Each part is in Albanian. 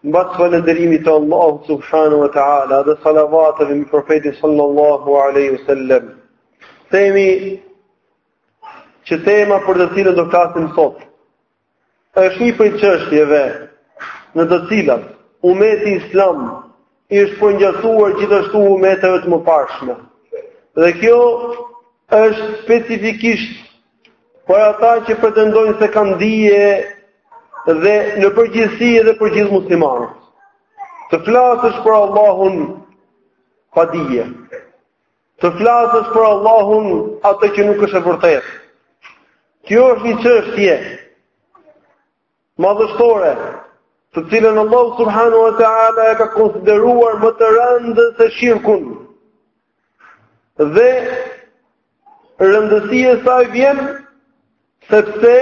Mbas falënderimit të Allahut subhanahu wa taala dhe salavatëve mbi profetin sallallahu alaihi wasallam. Themi që tema për të cilën do flasim sot është një prej çështjeve në të cilat umeti islam i është përngjasuar gjithashtu umeteve të mëparshme. Dhe kjo është specifikisht për ata që pretendojnë se kanë dije dhe në përgjithësi edhe për gjithë muslimanët. Të flasësh për Allahun pa dije. Të flasësh për Allahun atë që nuk është e vërtetë. Kjo është një çështje madhështore, të cilën Allahu subhanahu wa taala e ka konsideruar më të rëndë se shirkun. Dhe rëndësia e saj vjen sepse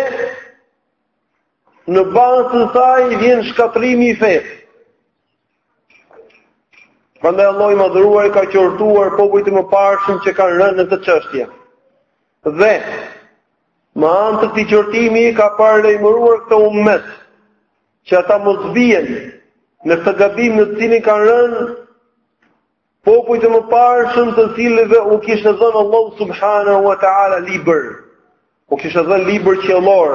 në bazë të saj vjen shkatërrimi i fesë. Prandaj Allahu i madhëruar ka qortuar popujt e mëparshëm që kanë rënë në këtë çështje. Dhe me anë të këtij qortimi ka paralajmëruar këtë ummet që ata mos bien në këtë gabim në të cilin kanë rënë popujt e mëparshëm të cilëve u kishte dhënë Allahu subhanahu wa taala libër. U kishte dhënë libër qiellor.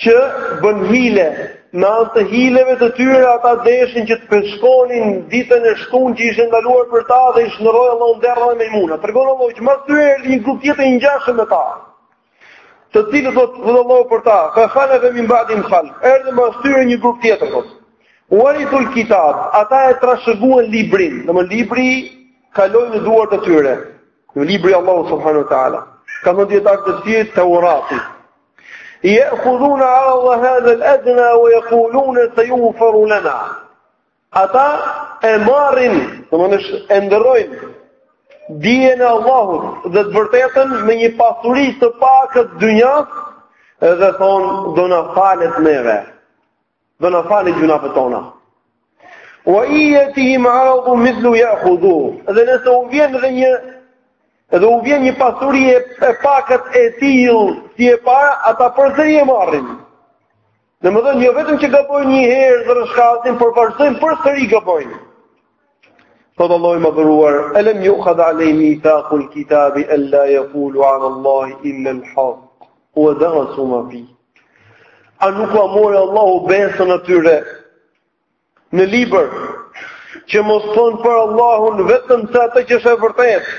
që bënë hile, me anë të hileve të tyre ata deshin që të peshkonin ditën e shtunë që ishte ndaluar për ta dhe i shndërroi Allahu në derra e majmuna. Tregon Allahu që mas tyre erdhi një grup tjetër i ngjashëm me ta. Të cilët thotë Allahu për ta, fa khalafa min ba'dihim khalf. Erdhi mas tyre një grup tjetër thotë. Warithul kitab, ata e trashëguan librin, domthonë libri kaloi në duart e tyre. Në libri Allahu subhanahu wa taala kanë thënë dijetarët e tefsirit, Teurati. Ya'khuduna 'arada hadha al-adna wa yaquluna sayughfaru lana. Ata e marrin, domthonë e ndërrojnë dijen e Allahut dhe të vërtetën me një pasuri të pakët dynjas dhe thonë do na falet neve. do na falë gjunahet tona. Wa in ya'tihim 'aradun mithluhu ya'khudhuh. Dhe nëse u vjen edhe një edhe u vjen një pasuri e, e pakët e tillë si e para, ata përsëri e marrin. Domethënë, jo vetëm që gabojnë një herë dhe rëshkasin, por vazhdojnë përsëri gabojnë. Thotë Allahu i madhëruar, a lam yu'khadh alayhim mithaqul kitabi, an la yaqulu ala Allahi illal haq, wa darasu ma fih. A nuk ua mori Allahu besën atyre në libër, që mos thonë për Allahun vetëm se atë që është e vërtetë,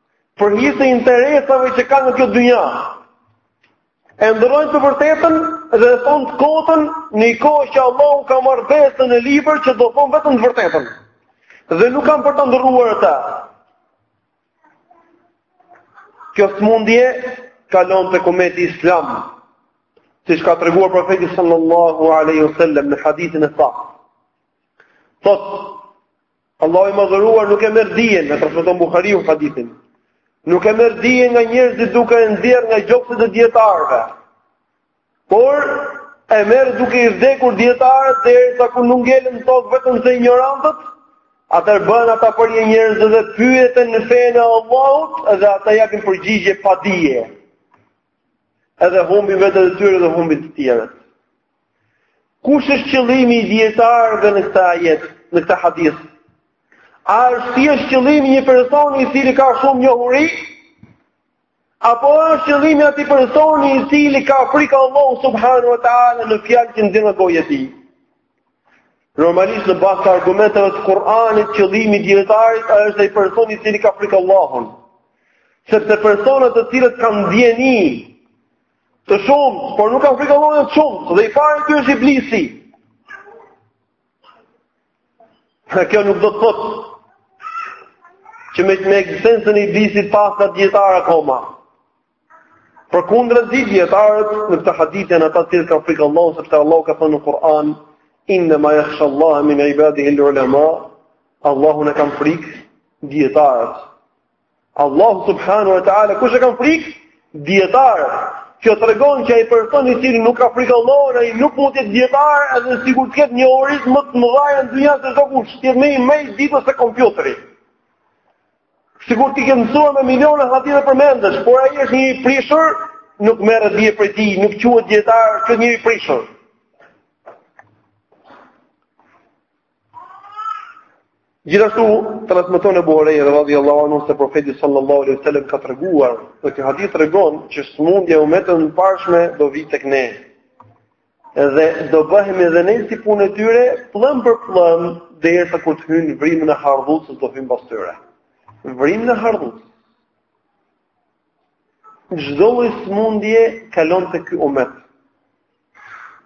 për hir të interesave që kanë në këtë dynja. E ndërrojnë të vërtetën dhe e thonë të kotën në një kohë që Allah u ka marrë besën në liber që do thonë vetëm të vërtetën. Dhe nuk kanë për ta ndërruar atë. Kjo sëmundje kalon tek umeti islam, siç ka treguar profeti sallallahu aleyhi sallam në hadithin e saktë. Thotë, Allahu i madhëruar nuk e merr dijen, e transmeton Buhariu hadithin. Nuk e merr dijen nga njerëzit duke e nxjerr nga gjokset e dietarëve. Por e merr duke i vdekur dietarët derisa kur nuk ngelen në tokë vetëm se injorantët, atëherë bëhen ata parí e njerëzve dhe pyeten në fenë e Allahut dhe ata japin përgjigje pa dije. Edhe humbin veten e tyre dhe humbin të tjerët. Kush është qëllimi i dijetarëve në këtë ajet, në këtë hadith? A është si është qëllimi një personi i cili ka shumë njohuri? Apo është qëllimi atij personi i cili ka frikë Allah subhanu wa ta'ala në fjalët që nxjerr nga goja e tij? Normalisht në bazë të argumenteve të Kur'anit, qëllimi i dijetarit është ai personi i cili ka frikë Allahun. Sepse personat të cilët kanë dijeni të shumtë, por nuk kanë frikë Allahun të shumtë, dhe i pari tyre është iblisi. Pra kjo nuk do të thotë që me me ekzistencën e iblisit paska dijetarë akoma. Përkundrazi dijetarët në këtë hadith janë ata që e kanë frikë Allahun sepse Allahu ka thënë në Kur'an inna ma yakhsha Allah min ibadihi al-ulama Allahun e kanë frikë dijetarët. Allahun subhanahu wa taala kush e ka frikë? Dietarët. Kjo tregon që ai person i cili nuk ka frikë Allahun, ai nuk mund të jetë dietar, edhe sikur të ketë njohuritë më të mëdha në dynjë se çdokush, të jetë më i ditur se kompjuteri. Sikur t'i ketë mësuar me miliona hadithe përmendësh, por ai është një i prishur, nuk merret dije prej tij, nuk quhet dietar, quhet një i prishur. Gjithashtu transmeton Abu Huraira radhiyallahu anhu se profeti sallallahu alaihi wasallam ka treguar dhe ky hadith tregon që smundja e umeteve të mëparshme do vijë tek ne. Edhe do bëhemi edhe ne si punë e tyre, pllëm për pllëm, dhe sikur të hyjnë në vrimën e hardhucës, do hyjmë pas tyre. Në vrimën e hardhucës. Çdo lloj smundje kalon tek ky umet.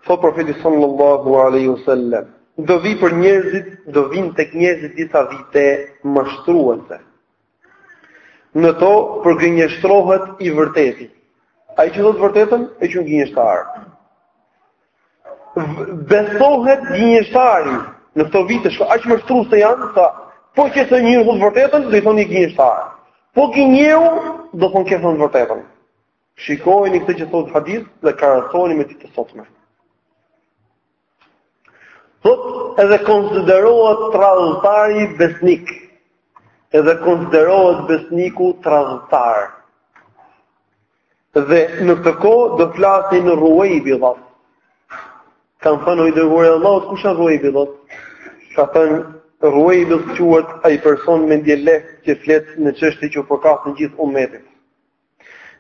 Thot profeti sallallahu alaihi wasallam do vi për njerëzit, do vin tek njerëzit disa vite mashtruese. Në to përgënjeshtrohet i vërteti. Ai që thot të vërtetën e qujn gënjeshtar. Besohet gënjeshtari në këto vite që aq mashtruese janë, sa po qe se njëri thot të vërtetën, do i thoni gënjeshtar. Po gënjeu do të thonë ke thënë të vërtetën. Shikojeni këtë që thotë hadithi dhe krahasojeni me ditët e sotme. Thot edhe konsiderohet tradhëtari besnik. Edhe konsiderohet besniku tradhëtar. Dhe në këtë kohë do flasin Ruejbidat. Kanë thënë o i dërguar i Allahut, kush a Ruejbida? Ka thënë Ruejbida quhet ai person mendjelehtë që flet në çështje që u përkasin gjithë umetit.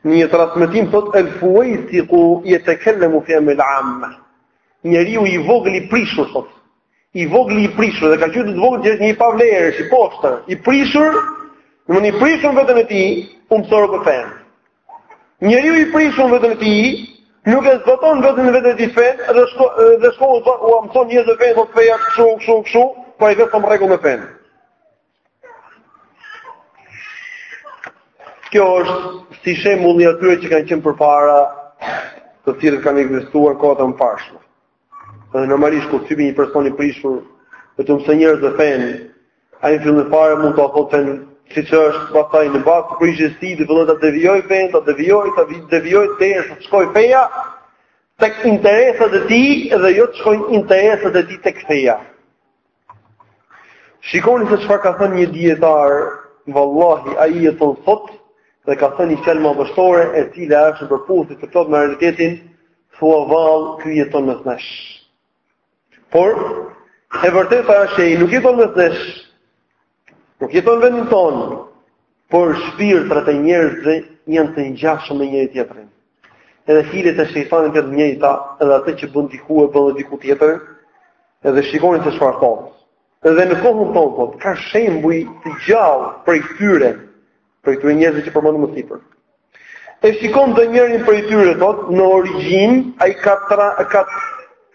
Në një transmetim thot El Fuejsiku yetakallamu fi amr al-amma. Njeriu i vogël i prishur thot. I vogël i prishur dhe ka qenë të vogël gjithë një pavlerë, i poshtër, i prishur, i prishur në veten e tij, u mson fen. Njeriu i prishur në veten e tij, nuk e zboton në veten e tij fen, edhe shko edhe shko ua mson njerëzve fen, thot feja kështu, kështu, kështu, po ai vetë në rregull me fen. Kjo është si shembulli i atyre që kanë qenë përpara, të cilët kanë ekzistuar kohët e mëparshme. Dhe normalisht kur thybi një person i prishur, me u msu njerëzve fen, ai në fillim fare mund t'ua thotë fen siç është, pastaj në bazë të prishjes së tij, fillon ta devijojë fen, ta devijojë, ta devijojë derisa të shkojë feja tek interesat e tij dhe jo të shkojnë interesat e tij tek feja. Shikoni se çfarë ka thënë një dijetar, vallahi ai jeton sot dhe ka thënë një fjalë madhështore e cila është në përputhje të plotë me realitetin, thua vall, ky jeton mes nesh. Por e vërteta është se ai nuk jeton mes nesh. Nuk jeton në vendin tonë, por shpirtrat e njerëzve janë të ngjashëm me njëri tjetrin. Edhe hilet e shejtanit janë të njëjta, edhe atë që bën diku e bën diku tjetër, edhe shikoni se çfarë thotë. Edhe në kohën tonë po, ka shembuj të gjallë prej tyre prej këtyre njerëzve që përmendëm më sipër. E shikon ndonjërin prej tyre, thot, në origjinë, ai ka, tra, ka,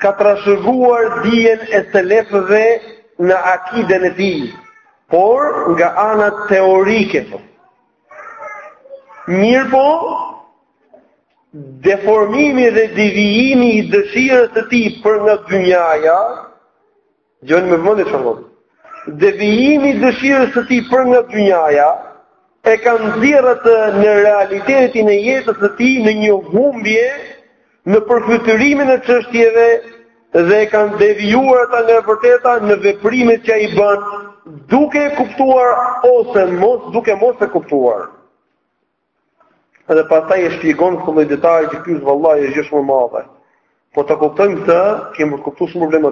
ka trashëguar dijen e selefëve në akiden e tij, por nga ana teorike, thot. Mirëpo, deformimi dhe devijimi i dëshirës së tij për nga dynjaja, Gjoni me vëmëndit që nëmë. Devijimi i dëshirës së tij për nga dynjaja, e ka nxjerrë atë në realitetin e jetës së tij në një humbje në përfytërimin e çështjeve dhe e ka devijuar atë nga e vërteta në veprimet që ai bën duke e kuptuar ose mos duke mos e kuptuar. Edhe pastaj e shpjegon këtë lloj detaji që ky vallai është gjë shumë e madhe. Po ta kuptojmë këtë, kemi kuptuar shumë probleme,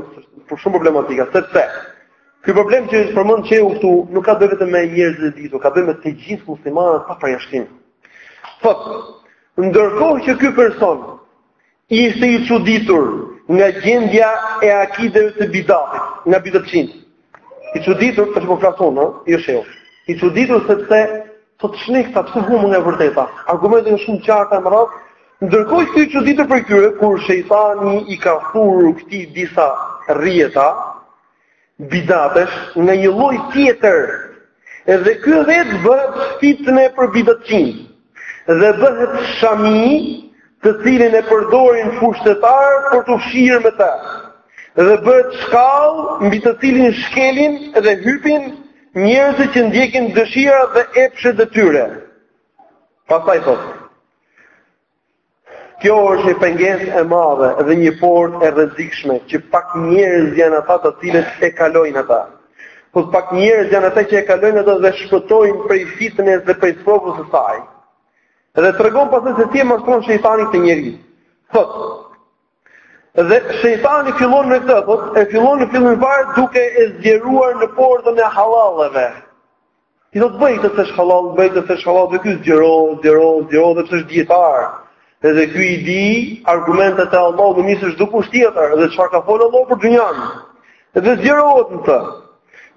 për shumë problematika, sepse Ky problem që është përmend çeu këtu nuk ka të bëjë vetëm me njerëzit e ditur, ka të bëjë me të gjithë muslimanët pa përjashtim. Thotë, ndërkohë që ky person Ishte i çuditur nga gjendja e akideve të bidatit, nga bidatçinjtë. I çuditur, tash po flas unë, ëh, jo shehu. I çuditur sepse thotë shih këta pse humbën nga e vërteta. Argumentet janë shumë të qarta e me radhë. Ndërkohë është i çuditur prej këtyre kur shejtani i ka thurur këtij disa rrjeta, Bidatesh nga një lloj tjetër. Edhe ky vetë bëhet fitne për bidatçinjtë dhe bëhet shami, të cilin e përdorin pushtetarët për t'u fshirë me të. Dhe bëhet shkallë mbi të cilin shkelin dhe hypin njerëzit që ndjekin dëshirat dhe epshet e tyre. Pastaj thotë Kjo është një pengesë e madhe dhe një portë e rrezikshme që pak njerëz janë ata të cilët e kalojnë atë. Thotë pak njerëz janë ata që e kalojnë atë dhe shpëtojnë prej fitnes dhe prej sprovës së saj. Dhe tregon pastaj se si e mashtron shejtani këtë njeri. Thotë, dhe shejtani fillon me këtë, thotë, e fillon në fillim fare duke e zgjeruar në portën e hallalleve. I thotë bëj këtë se është hallall, bëj këtë se është hallall, dhe ky zgjerohet, zgjerohet, zgjerohet dhe pse është dietar. Edhe ky i di argumentet e Allahut, më mirë se çdokush tjetër, edhe çfarë ka folur Allahu për dynjan. Edhe zgjerohet në të.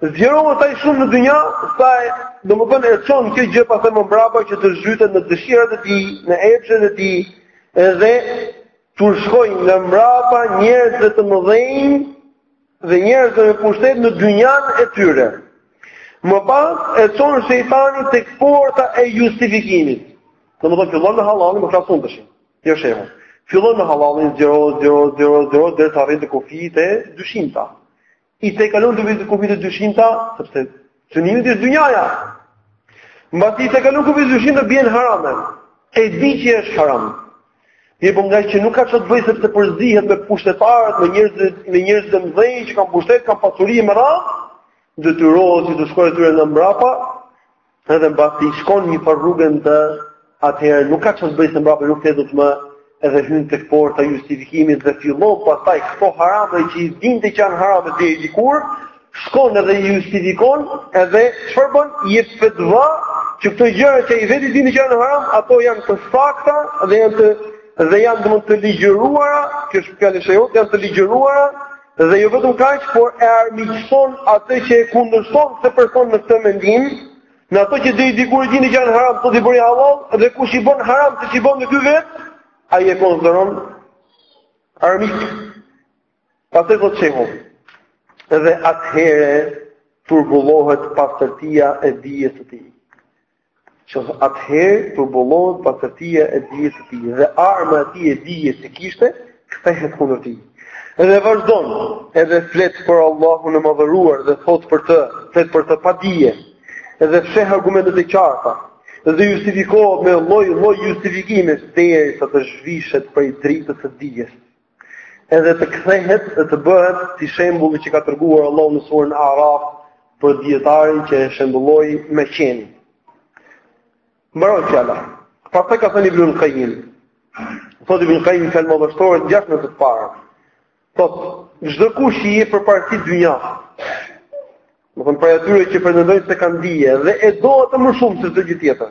Zgjerohet ai shumë në dynja, sa domethënë e çon kjo gjë pastaj më mbrapa që të zhytet në dëshirat e tij, në epshet e tij, edhe t'u shkojë nga mbrapa njerëzve të mëdhenj dhe njerëzve me pushtet në dynjan e tyre. Më pas e çon shejtani tek porta e justifikimit. Domethënë fillon me hallalin, me këtë flas unë tashi, jo shehu. Fillon me hallalin zgjero zgjero zgjero zgjero derisa arrin te kufijtë e dyshimta. I tejkalon edhe kufijtë e dyshimta, sepse synimi është dynjaja. Mbasi i tejkalon kufijtë e dyshimta bie në harame. E di që është haram. Je po nga që nuk ka çfarë të bëjë sepse përzihet me pushtetarët, me njerëzit, me njerëz të mëdhenj që kanë pushtet, kanë pasuri me radhë, detyrohet të shkojë atyre nga mbrapa, edhe mbasi shkon një farë rruge atëherë nuk ka çfarë të bëjë se mbrapa nuk kthehet dot më edhe hyn tek porta justifikimit dhe fillon pastaj këto harame që i dinte që janë harame deri dikur, shkon edhe i justifikon edhe çfarë bën jep fetva që këto gjëra që i vetë dinte që janë haram ato janë të sakta dhe janë të dhe janë domethënë të ligjëruara kjo është fjala e shehut janë të ligjëruara dhe jo vetëm kaq por e armiqson atë që e kundërshton se person në këtë mendim në ato që deri dikur e dinte që janë haram sot i bëri hallall dhe kush i bën haram ti i bën me ky vet ai e konsideron armik Pastaj thotë shehu. Edhe atëherë turbullohet pastërtia e dijes së tij. Që atëherë turbullohet pastërtia e dijes së tij dhe arma e tij e dijes që kishte kthehet kundër tij. Edhe vazhdon, edhe flet për Allahun e madhëruar dhe thotë për të, flet për të pa dije. Edhe fsheh argumentet e qarta dhe justifikohet me lloj lloj justifikimesh derisa të zhvishet prej dritës së dijes. Edhe të kthehet dhe të bëhet si shembulli që ka treguar Allahu në surën Araf për dietarin që e shembulloi me qenin. Mbaron fjala. Pastaj ka thënë Ibn Qayyim. Thotë Ibn Qayyim fjalë madhështore gjashtë me të parë. Thotë çdokush i jep përparësi dynjasë. Domethënë prej atyre që pretendojnë se kanë dije dhe e do atë më shumë se çdo gjë tjetër.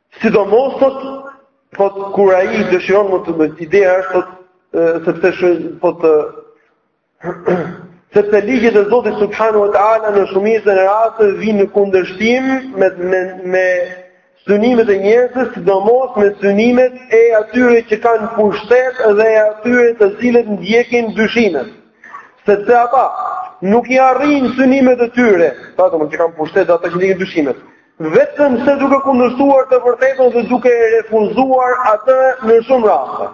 Sidomos thotë kur ai dëshiron më të ideja është thotë sepse thotë sepse ligjet e Zotit subhanahu wa taala në shumicën e rasteve vijnë në kundërshtim me me me synimet e njerëzve, sidomos me synimet e atyre që kanë pushtet dhe e atyre të cilët ndjekin dyshimet. Sepse ata nuk i arrijnë synimet e tyre, ata domethënë që kanë pushtet dhe ata që ndjekin dyshimet Vetëmse duke kundërshtuar të vërtetën dhe duke e refuzuar atë në shumë raste.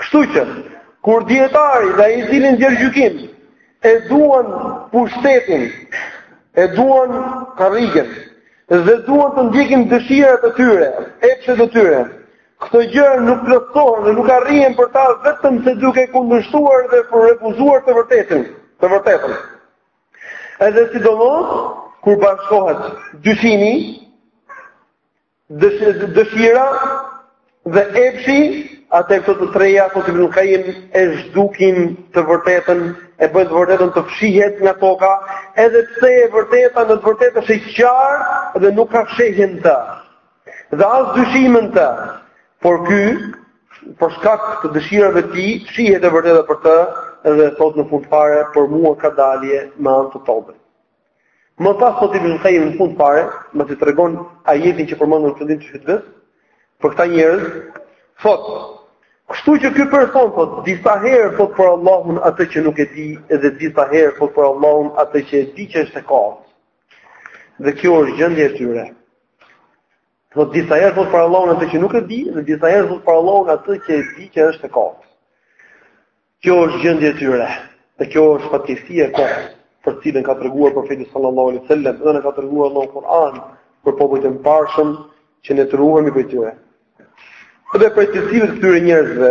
Kështu që, kur dietari dhe ai i cili jep gjykim e duan pushtetin, e duan karrigen, dhe duan të ndjekin dëshirat e tyre, epshet e tyre. Këto gjëra nuk plotësohen dhe nuk arrihen për ta vetëm se duke kundërshtuar dhe për refuzuar të vërtetën, të vërtetën. Edhe sidomos kur bashkohet dyshimi, dëshira dhe epshi, atëherë këto të treja thotë Ibn Qayyim e zhdukin të vërtetën, e bëjnë të vërtetën të fshihet nga toka, edhe pse e vërteta në të vërtetë është e qartë dhe nuk ka fshehje në të. Dhe as dyshim në të, por ky për shkak të dëshirave të tij, fshihet e vërteta për të dhe thot në fund fare për mua ka dalje me anë të tobes. Më pas thot Ibn el-Kajim në fund fare, mbasi tregon ajetin që përmendëm në fillim të hytbes, për këta njerëz, thot, kështu që ky person thot disa herë thot për Allahun atë që nuk e di dhe disa herë thot për Allahun atë që e di që është e kot. Dhe kjo është gjendja e tyre. Po disa herë thotë për Allahun atë që nuk e di, dhe disa herë thotë për Allahun atë që e di që është e kot. Kjo është gjendja e tyre. Dhe kjo është fatkeqësi e kot, për cilën ka treguar profeti sallallahu alaihi wasallam, dhe na ka treguar Allahu në Kur'an për popujt e mëparshëm që ne të ruhemi prej tyre. Dhe prej cilësive të këtyre njerëzve,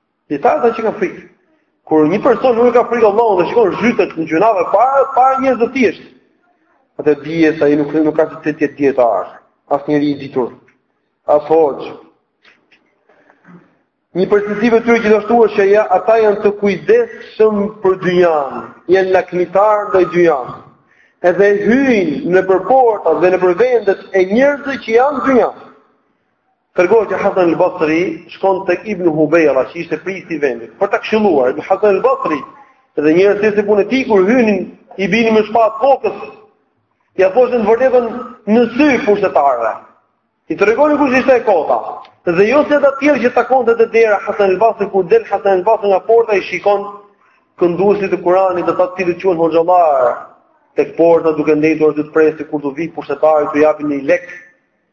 Dijetar ata që kanë frikë. Kur një person nuk e ka frikë Allahun dhe shikon zhytet në gjynahe para para njerëzve thjesht, atëherë dije se ai nuk nuk ka si të jetë dijetar, as njeri i ditur, as hoxh. Një prej cilësive të tyre gjithashtu është që ja, ata janë të kujdesshëm për dynjan, janë lakmitar ndaj dynjas. Edhe hyjnë nëpër portat dhe nëpër vendet e njerëzve që duan dynjan. Tregohet që Hasan al-Basri shkon tek Ibn Hubayra, që ishte prijësi i vendit, për ta këshilluar. Hasan al-Basri dhe njerëz si puna e tij kur hynin i bini me shpatë kokës. Ia thoshin të vërtetën në sy pushtetarëve. I tregonin kush ishte e kota. Dhe jo si ata të tjerë që takonte te dera Hasan al-Basri kur del Hasan al-Basri nga porta i shikon kënduesit e Kuranit dhe ata të cilët quhen hoxhallar tek porta duke ndejtur ashtu të presin kur do vijë pushtetari t'u japi një lek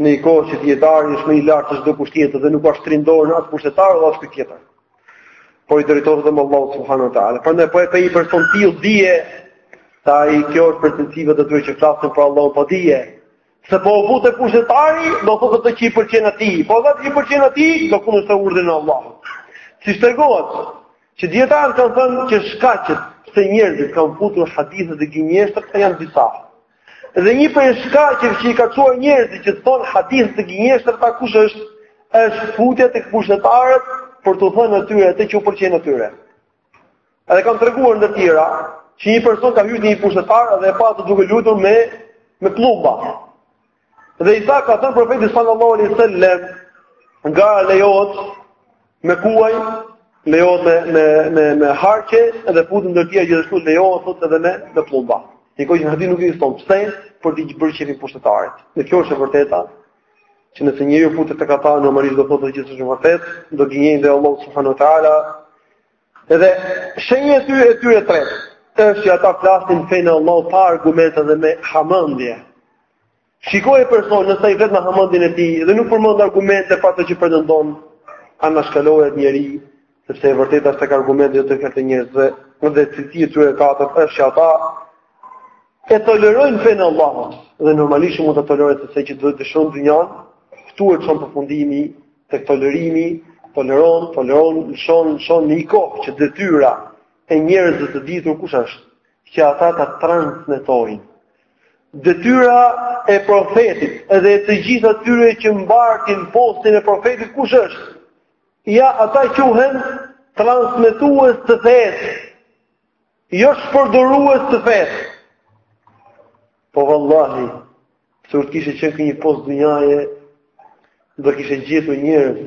Në një kohë që dijetari është më i lartë se çdokush tjetër dhe nuk ka respekt njerëzor në atë pushtetar dhe askë tjetër. Por i drejtohet vetëm Allahut subhanuhu teala. Prandaj po e pe një person të tillë dije se ai kjo është prej cilësive të tyre që flasin për Allahun pa dije. Se po u fute te pushtetari, do thotë ato që i pëlqen atij. Po the ato që i pëlqen atij, do kundërshtosh urdhrin e Allahut. Siç tregohet që dijetarët kanë thënë që shkaqet se njerëzit kanë futur hadithe të gënjeshtra janë disa. Dhe një prej shkaqeve që i ka çuar njerëzit që të thonë hadith të gënjeshtër ta kush është është futja tek pushtetarët për t'u thënë atyre atë që u pëlqen atyre. Edhe kanë treguar ndër tjera që një person ka hyrë te një pushtetar dhe e pa atë duke luajtur me me pëllumba. Dhe i tha ka thënë profeti sallallahu alaihi wasallam, gara lejohet me kuaj, lejohet me me me me harqe dhe futën ndër tjera gjithashtu lejohet thotë edhe me me pëllumba. Në një kohë që në hadith nuk ekziston, pse për t'i bërë qejfin pushtetarit. Dhe kjo është e vërteta që nëse njeriu futet tek ata normalisht do thotë gjithë është e vërtetë, do gënjejnë dhe Allahu subhanahu wa taala Edhe shenja e tyre e tyre e tretë është që ata flasin fenë e Allahut pa argumente dhe me hamendje. Shikoje personin nëse ai vetëm me hamendjen e tij dhe nuk përmend argumente për atë që pretendon, anashkalohet njeri, sepse e vërteta është tek argumentet jo tek fjalët e njerëzve, dhe cilësia e tyre e katërt është që ata e tolerojnë fenë e Allahut dhe normalisht mund ta tolerojnë sepse që do e dëshiron dynjanë, këtu e çon përfundimi tek tolerimi, toleron, toleron, lëshon, lëshon në një kohë që detyra e njerëzve të ditur kush është, që ata ta transmetojnë. Detyra e profetit edhe e të gjithë atyre që mbartin postin e profetit kush është? Ja, ata quhen transmetues të fesë, Jo shpërdorues të fesë. Po vallahi, sikur të kishte qenë ky një post dynjaje, do kishe gjetur njerëz,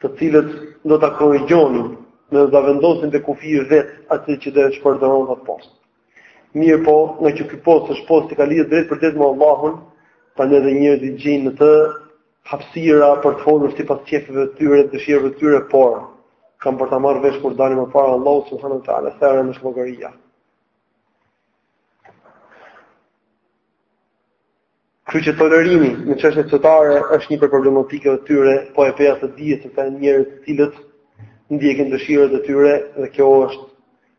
të cilët do ta korrigjonin, do ta vendosnin te kufiri i vet atë që do e shpërdoronte atë post. Mirëpo, ngaqë ky post është post që ka lidhje drejtpërdrejt me Allahun, prandaj edhe njerëzit gjejnë në të, hapësira për të folur sipas qejfeve të tyre, dëshirave të tyre, por kanë për ta marrë vesh kur dalin para Allahut subhanahu wa taala sa e rëndë është llogaria. Kështu që tolerimi në çështjet fetare është një problematikë e tyre, po e pesta të dihet se janë njerëz të cilët ndjekin dëshirat e tyre dhe kjo është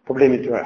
problemi i tyre.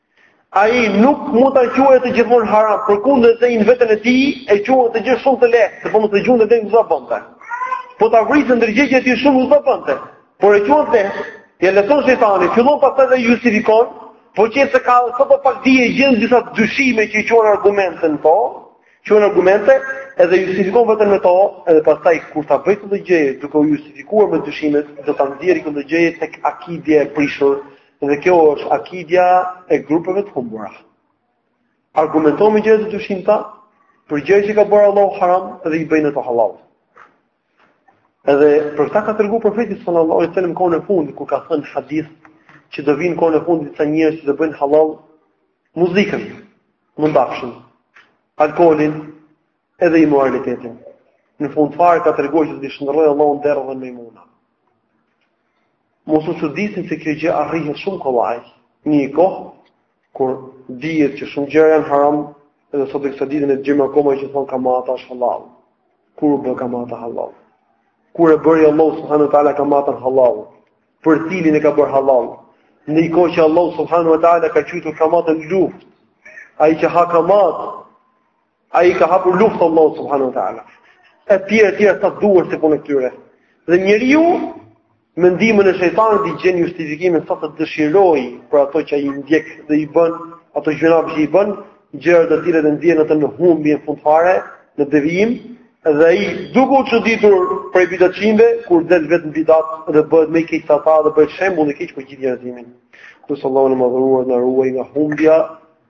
Ai nuk mund ta quajë atë gjë jo haram, përkundrazi në veten e tij e quan atë gjë shumë të lehtë, sepse po mos e quante nuk do bënte. Po ta vriste ndërgjegjja e tij shumë nuk do bënte. Por e quan të Ia lehtëson shejtani, fillon pastaj dhe justifikon, Po që se ka sadopak dije gjen disa dyshime që i quan argumente në to, quan argumente edhe justifikon veten me to, edhe pastaj kur ta bëjë këtë gjë duke u justifikuar me dyshimet, do ta nxjerrë këtë gjë tek akidja e prishur Dhe kjo është akidja e grupeve të humbura. Argumenton me gjëra të dyshimta për gjëra që ka bërë Allahu haram dhe i bëjnë ato halal. Edhe për këtë ka treguar profeti sallallahu alajhi wasallam kohën e fundit kur ka thënë hadithin që do vijnë kohën e fundit disa njerëz që do bëjnë halal muzikën, mëndafshin, alkoolin, edhe imoralitetin. Në fund fare ka treguar që do shndërrojë Allahu derra dhe majmuna. Mos u çuditni se kjo gjë arrihet shumë kollaj. Në një kohë kur dihet që shumë gjëra janë haram, edhe sot e kësaj dite ne gjejmë akoma që thonë kamata është halal. Kur u bë kamata halal? Kur e bëri Allahu subhanahu wa taala kamatën halal? Për cilin e ka bërë halal? Në një kohë që Allahu subhanahu wa taala ka quajtur kamatën luftë, ai që ha kamatë Ai ka hapur luftë Allahu subhanahu wa taala. E tjerë e tjerë sa duan se punë këtyre. Dhe njeriu me ndihmën e shejtanit i gjen justifikimin sa të dëshirojë për ato që ai ndjek dhe i bën, ato gjëra që i bën, gjëra të cilat e ndjen atë në humbje fund fare, në devijim, dhe ai duke u çuditur prej bidatçinjve kur del vet në bidat dhe bëhet më i keq se ata dhe bëhet shembull i keq për gjithë njerëzimin. Lus Allahun e Madhëruar na ruaj nga humbja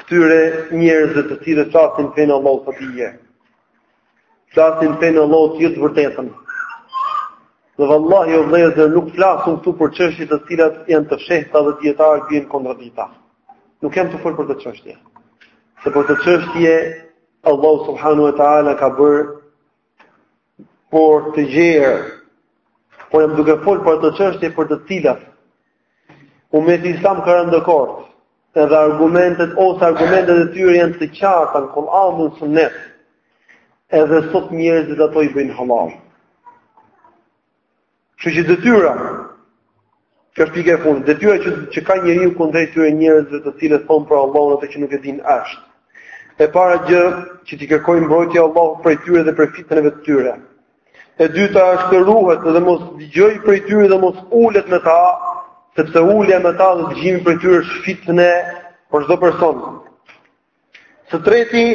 këtyre njerëzve të cilët flasin në fen e Allahut pa dije. Flasin fen Allahu të jetë vërtetën. Dhe vallahi o vëllezër nuk flasun këtu për çështje të cilat janë të fshehta dhe dijetarët bien në kontradikta. Nuk jam tu fol për këto çështje. Se për këto çështje Allahu subhanahu wa taala ka bërë por të gjerë, por jam duke folë për ato çështje për të cilat umeti islam ka rënë dakord, edhe argumentet, ose argumentet e tyre janë të qarta në Kur'an dhe Sunet, edhe sot njerëzit ato i bëjnë halal. Kështu që detyra Kjo është pika e fundit. Detyra që që ka njeriu kundrejt këtyre njerëzve të cilët thon për Allahun atë që nuk e din është. E para gjë që t'i kërkojë mbrojtje Allahut prej tyre dhe prej fitneve të tyre. E dyta është të ruhet dhe mos dëgjojë prej tyre dhe mos ulet me ta, sepse ulja me ta dhe dëgjimi prej tyre është fitne për çdo person. Së treti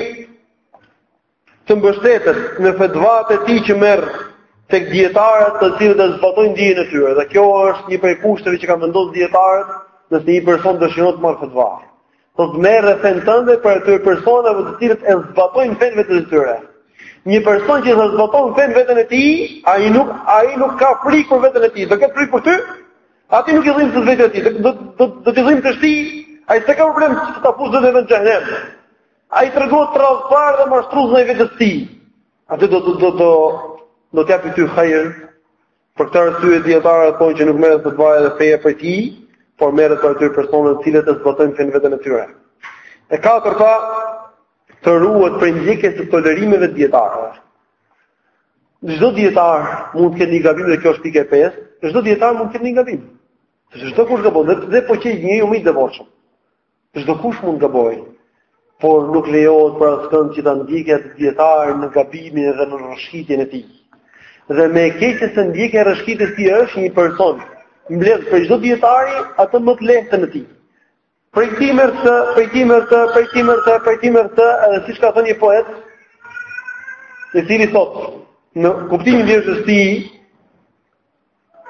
të mbështetet në fetvat e tij që merr tek dijetarët të cilët e zbatojnë dijen e tyre. Dhe kjo është një prej kushteve që kanë vendosur dijetarët nëse një person dëshiron të marrë fetva. Do ta marrë fenë tënde prej atyre personave të cilët e zbatojnë fenë në veten e tyre. Një person që s'e zbaton fenë në veten e tij, ai nuk ai nuk ka frikë për veten e tij. Do ketë frikë për ty? Atij nuk i dhimbset vetja e tij. Do do do t'i dhimbsesh ti. Ai s'ka problem të ta fusë veten në xhehenem. Ai tregohet tradhtar dhe mashtrues ndaj vetes tij. A të do të do të do të japë ty hajër për këtë arsye dijetarët thonë që nuk merret fetvaja dhe feja prej tij, por merret prej atyre personave të cilët e zbatojnë fenë në veten e tyre. E katërta, të ruhet prej ndjekjes së tolerimeve të dijetarëve. Çdo dijetar mund të ketë një gabim dhe kjo është pika e pestë, çdo dijetar mund të ketë një gabim. Çdokush gabon dhe dhe po qe njeriu më i devotshëm. Çdokush mund të gabojë, por nuk lejohet për askënd që ta ndjekë atë dijetar në gabimin dhe në rrëshqitjen e tij. Dhe më e keqja se ndjekja e rrëshqitjes së tij është një person mbledh prej çdo dijetari atë më të lehtën e tij. Prej këtij merr këtë, prej këtij merr këtë, prej këtij merr këtë, prej këtij merr këtë, edhe siç ka thënë një poet, i cili thot, në kuptimin e vjershës tij,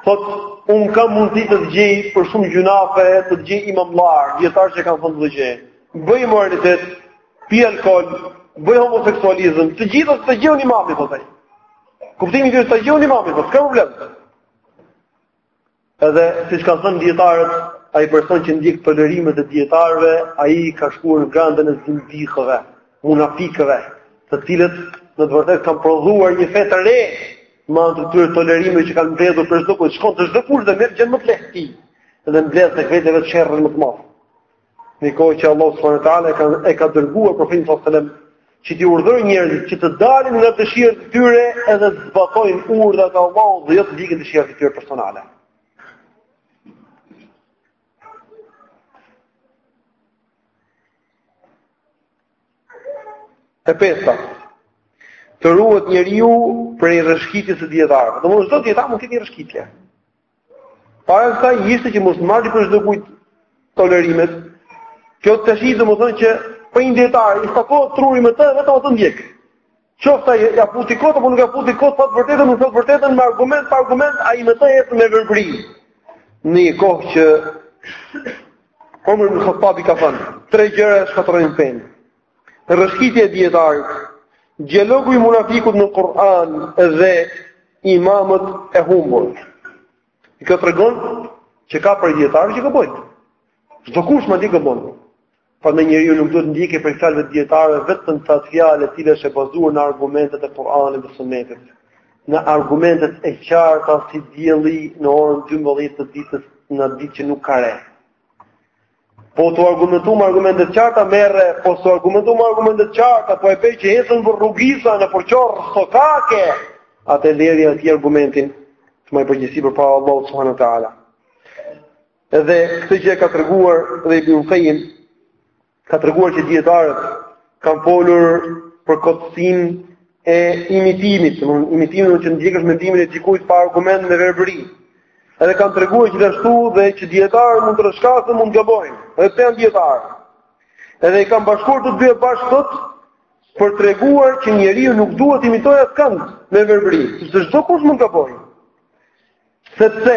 Thot, unë kam mundësi të të gjej për shumë gjynahe, të të gjej imamllarë, dijetarë që kanë thënë të gjej. Bëj imoralitet, pi alkohol, bëj homoseksualizëm, të gjitha t'i gjej unë imamin, thotë ai. Kuptimi t'i gjej unë imamin, thotë, s'ka problem. Edhe, siç kanë thënë dijetarët, ai person që ndjek tolerimet e dijetarëve, ai ka shkuar në gradën e zindikëve, munafikëve, të cilët në të vërtet kanë prodhuar një fe të re, Me anë të atyre tolerimeve që kanë mbledhur prej çdokujt, shkon te çdokush dhe merr gjënë më të lehtë. Dhe mbledh tek vetvetja sherrin më të madh. Në një kohë që Allah subhanahu wa taala e ka dërguar profetin sallallahu alajhi wasallam që t'i urdhërojë njerëzit që të dalin nga dëshirat e tyre edhe të zbatojnë urdhrat e Allahut dhe jo të ndjekin dëshirat e tyre personale. E pesta, të ruhet njeriu prej rrëshkitjes së dijetarëve. Domthonë çdo dijetar mund të ketë një rrëshkitje. Para saj ishte që mos marrë prej çdokujt tolerimet. Kjo tashi domethënë që po për një dijetar i fiksohet truri me të, vetëm atë ndjek. Qoftë ia futi kot apo nuk ia futi kot, tha të vërtetën, nuk tha të vërtetën me argument, pa argument, ai me të ecën me verbëri. Në një kohë që Omer ibn Khattabi ka thënë, tre gjëra shkatërrojnë fenë. Rrëshkitja e dijetarit, dialogu i munafikut me Kur'an dhe imamët e humbur. Kjo tregon që ka prej dijetarëve që gabojnë. Çdokush madje gabon. Prandaj njeriu nuk duhet ndjekë prej fjalëve të dijetarëve vetëm se atë fjalë e cila është e bazuar në argumentet e Kur'anit dhe Sunetit. Në argumentet e qarta si dielli në orën 12 të ditës në ditë që nuk ka re. Po t'u argumentua me argumente të qarta, merre, po s'u argumentua me argumente të qarta, po e pe që ecën nëpër rrugica, nëpër qorrsokake, atëherë lërja atij argumentin të mbajë përgjegjësi përpara Allahut subhanahu wa ta'ala. Edhe këtë gjë ka treguar dhe Ibn Qayyim ka treguar që dijetarët kanë folur për kotësinë e imitimit, domthonë imitimin që të ndjekësh mendimin e dikujt pa argument me verbëri. Edhe kanë treguar gjithashtu dhe që dijetarët mund të rrëshkasin, mund të gabojnë. Edhe pse janë dijetarë. Edhe i kanë bashkuar të dyja bashkë sot për të treguar që njeriu nuk duhet të imitojë askënd me verbëri, sepse çdokush mund të gabojë. Sepse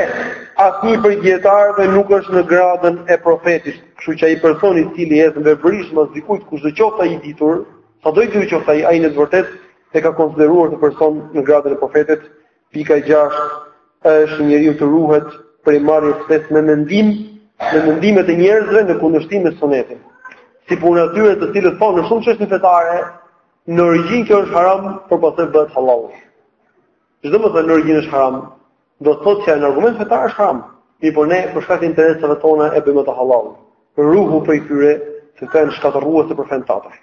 asnjë prej dijetarëve nuk është në gradën e profetit, kështu që ai person i cili ecën verbërisht mas dikujt, kushdo qoftë ai i ditur, sado i ditur qoftë ai, ai në të vërtetë e ka konsideruar atë person në gradën e profetit, pika e gjashtë është njeriu të ruhet prej marrjes së fesë me mendim, me mendimet e njerëzve në kundërshtim me sunetin. Si puna e atyre të cilët thonë në shumë çështje fetare, në origjinë kjo është haram, por pastaj bëhet halal. Domethënë në origjinë është haram, do të thotë se në argument fetar është haram. Mirëpo ne për shkak të interesave tona e bëjmë atë hallall. Ruhu prej tyre se ato janë shkatërruese për fenë tënde.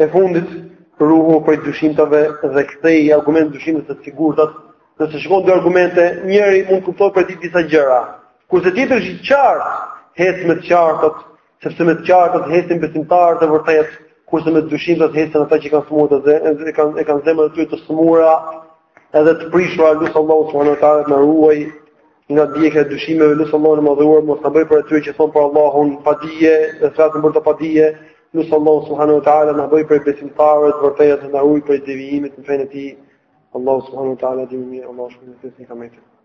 E fundit, ruhu prej dyshimtave dhe ktheji argumentet e dyshimta te të sigurtat, nëse shikon dy argumente, njëri mund të kuptohet prej tij disa gjëra. Kurse tjetri është i qartë, ec me të qartët, sepse me të qartat ecin besimtarët e vërtetë, kurse me të dyshimtat ecin ata që kanë sëmurë zemrat e kanë zemrat e tyre të sëmura edhe të prishura lus Allahun subhanahu wa taala të na ruajë nga ndjekja e dyshimeve lus Allahun e madhëruar mos na bëjë prej atyre që thonë për Allahun pa dije dhe flasin për të pa dije lus Allahun subhanahu wa taala të na bëjë prej besimtarëve të vërtetë të na ruajë prej devijimit në fenë e tij Allahu subhanahu wa taala di më mirë Allahu subhanahu wa taala